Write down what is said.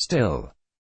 Still,